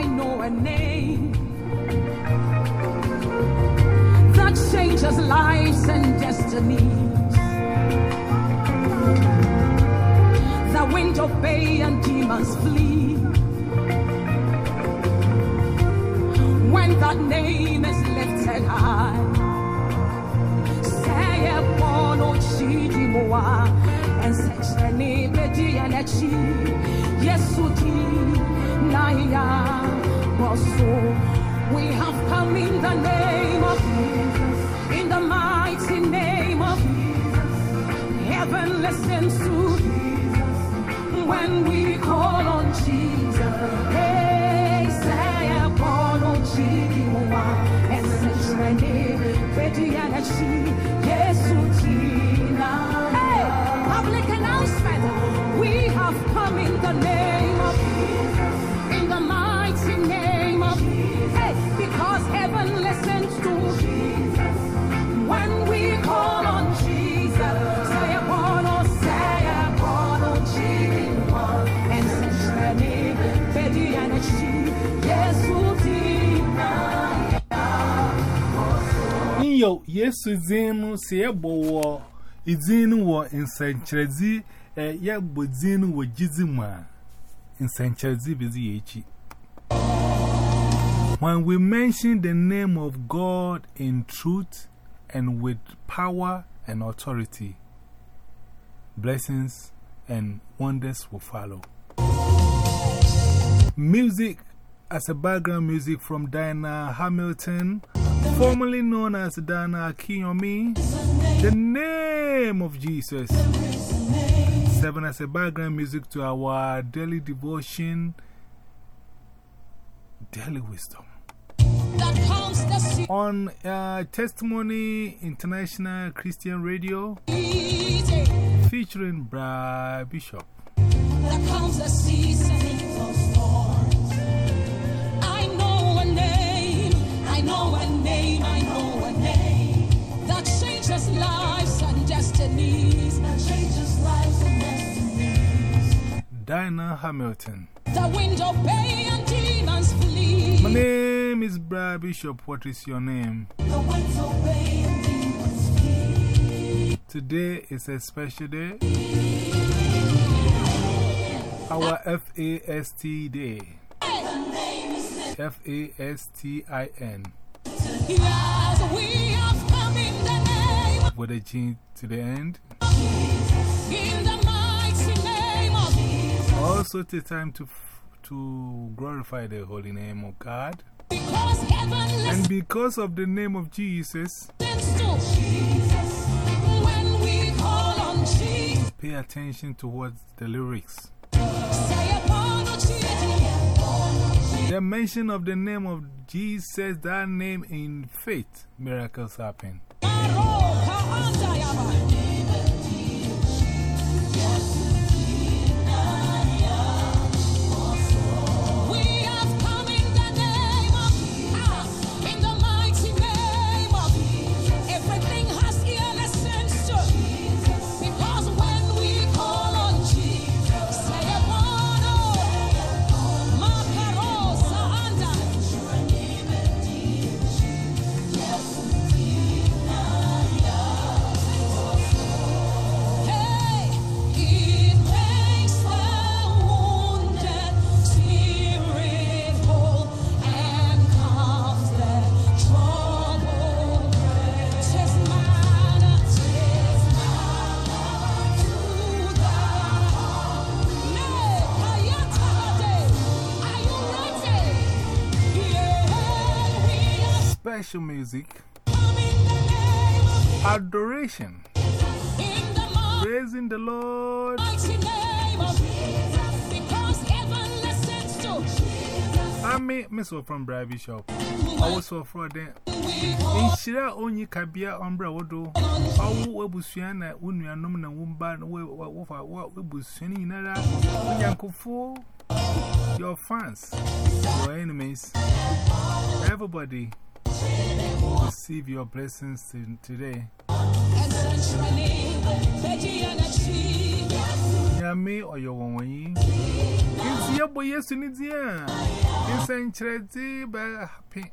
I know a name that changes lives and destinies. The wind obey and demons flee. When that name is lifted high, say a bono and such a name a. Yesu naya. We have come in the name of Jesus, in the mighty name of Jesus. Heaven listens to Jesus when we call on Jesus. Hey, say. Hey, public announcement. We have come in the name the mighty name of Hey, because heaven listens to Jesus. When we call on Jesus. Say a bono, say bono, Jesus, and name, Betty and she, Yesu Yo, yes, Zinu, say a bow, Izin war in Saint Chelsea, eh, a yabo Zin were Jizima in. When we mention the name of God in truth and with power and authority, blessings and wonders will follow. Music as a background music from Diana Hamilton, formerly known as Diana Akiwumi, the name of Jesus. Seven as a background music to our daily devotion, daily wisdom. that calms the sea. On uh, Testimony International Christian Radio, featuring Bra Bishop. that calms the seas and the storms. I know a name, I know a name, Diana Hamilton. The wind obey and demons flee. My name is Brad Bishop. What is your name? The winds obey and demons flee. Today is a special day. Our FAST day. F A S T I N. Yes, we have come in the name With a G to the end. Also, take time to, to glorify the holy name of God. Because And because of the name of Jesus, Jesus. When we call on Jesus, pay attention to what the lyrics. say upon a Jesus. The mention of the name of Jesus, that name in faith, miracles happen. Jesus, because heaven listens to I mean, Miss from Bra Bishop. I was so for them. In Shira only Kabia Umbra Wodo. I will be Suana, Unia Nomina Wumba, what we be swinging in Uncle Fool. Your fans, your enemies, ever everybody receive your blessings today. Yami or your one. It's your boy, yes, in here. It's a happy.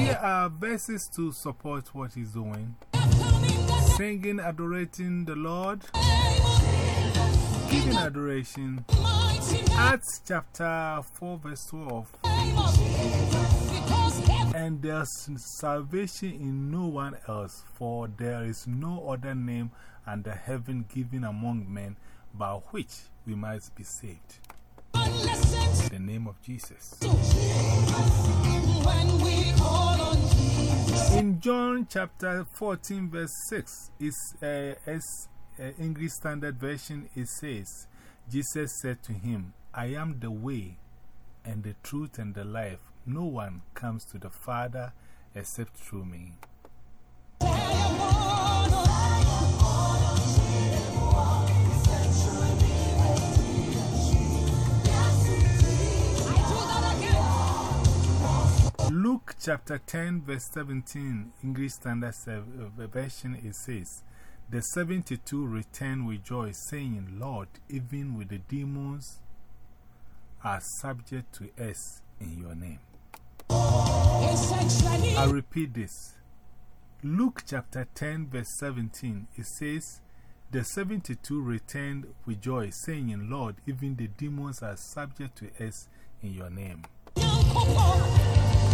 here are verses to support what he's doing. Singing, adorating the Lord, giving adoration. Acts chapter 4, verse 12. And there's salvation in no one else, for there is no other name under heaven given among men by which we might be saved. The name of Jesus. In John chapter 14, verse 6, is uh, a uh, English Standard Version, it says, Jesus said to him, I am the way and the truth and the life. No one comes to the Father except through me. Luke chapter 10, verse 17, English Standard uh, Version, it says, The 72 returned with joy, saying, Lord, even with the demons are subject to us in your name. I repeat this. Luke chapter 10, verse 17, it says, The 72 returned with joy, saying, Lord, even the demons are subject to us in your name.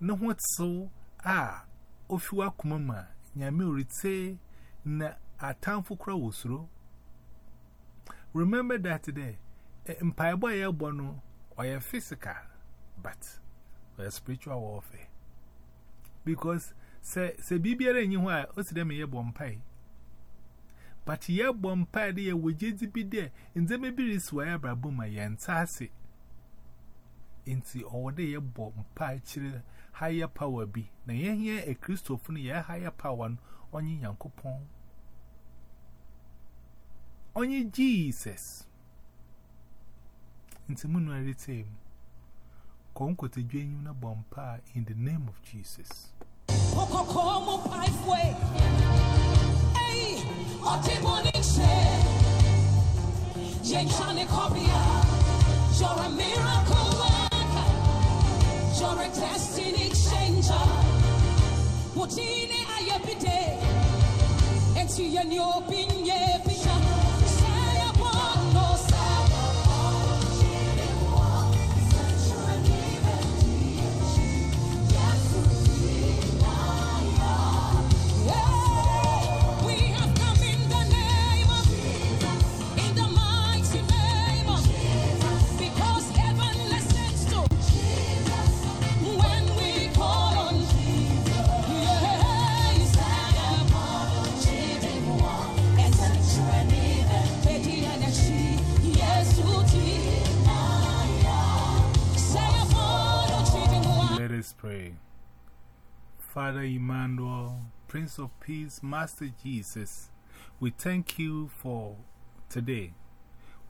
no what so ah ofiwa kumama nyame urite na atamfo kra wosuro remember that today mpaibo ya bono or physical but or spiritual warfare. Because se se bibiara enyi ho a o si dem ye bompai but ye bompai de ye wojezi bi de nzeme bi riswa ya brabo ma ye ntase inti owode ye bompai chire higher power be. Na yen here a Christopher, ye higher power on ye yankopon. Only Jesus. Into Munwari team. Conquer to join you na bompa in the name of Jesus. You're a miracle Mutine ayepite. Enti yenye opinye pisha. Pray. Father Emmanuel, Prince of Peace, Master Jesus, we thank you for today.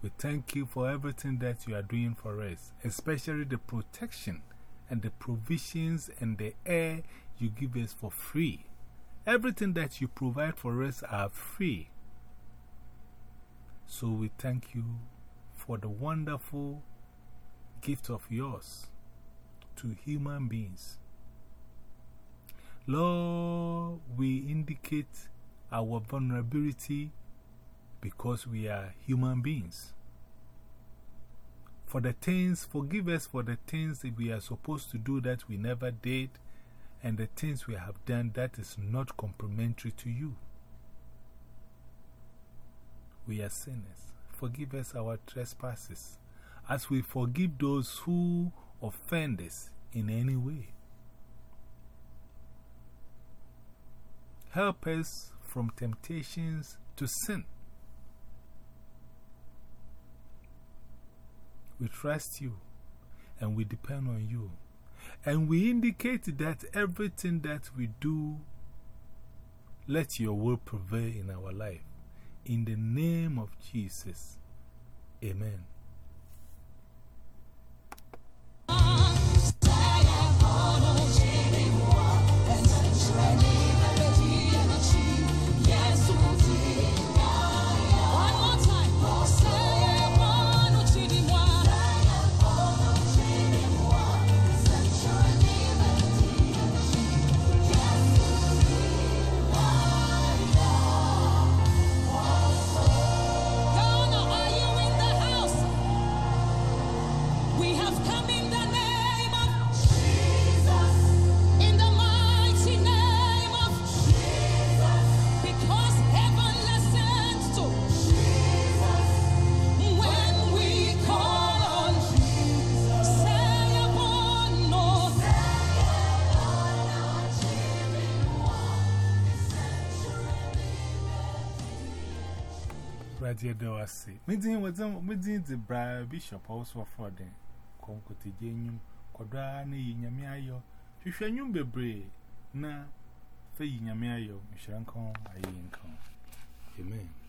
We thank you for everything that you are doing for us, especially the protection and the provisions and the air you give us for free. Everything that you provide for us are free. So we thank you for the wonderful gift of yours to human beings. Lord, we indicate our vulnerability because we are human beings. For the things, forgive us for the things that we are supposed to do that we never did, and the things we have done that is not complimentary to you. We are sinners. Forgive us our trespasses as we forgive those who offend us in any way. Help us from temptations to sin. We trust you and we depend on you. And we indicate that everything that we do, let your will prevail in our life. In the name of Jesus. Amen. Right here, though, I see. Meeting with them, meeting the Briar Bishop also for them. Concote Janium, Quadrani, Yamiayo, Shushanum Bebre, na, Fay Yamiayo, Mishanko, income. Amen.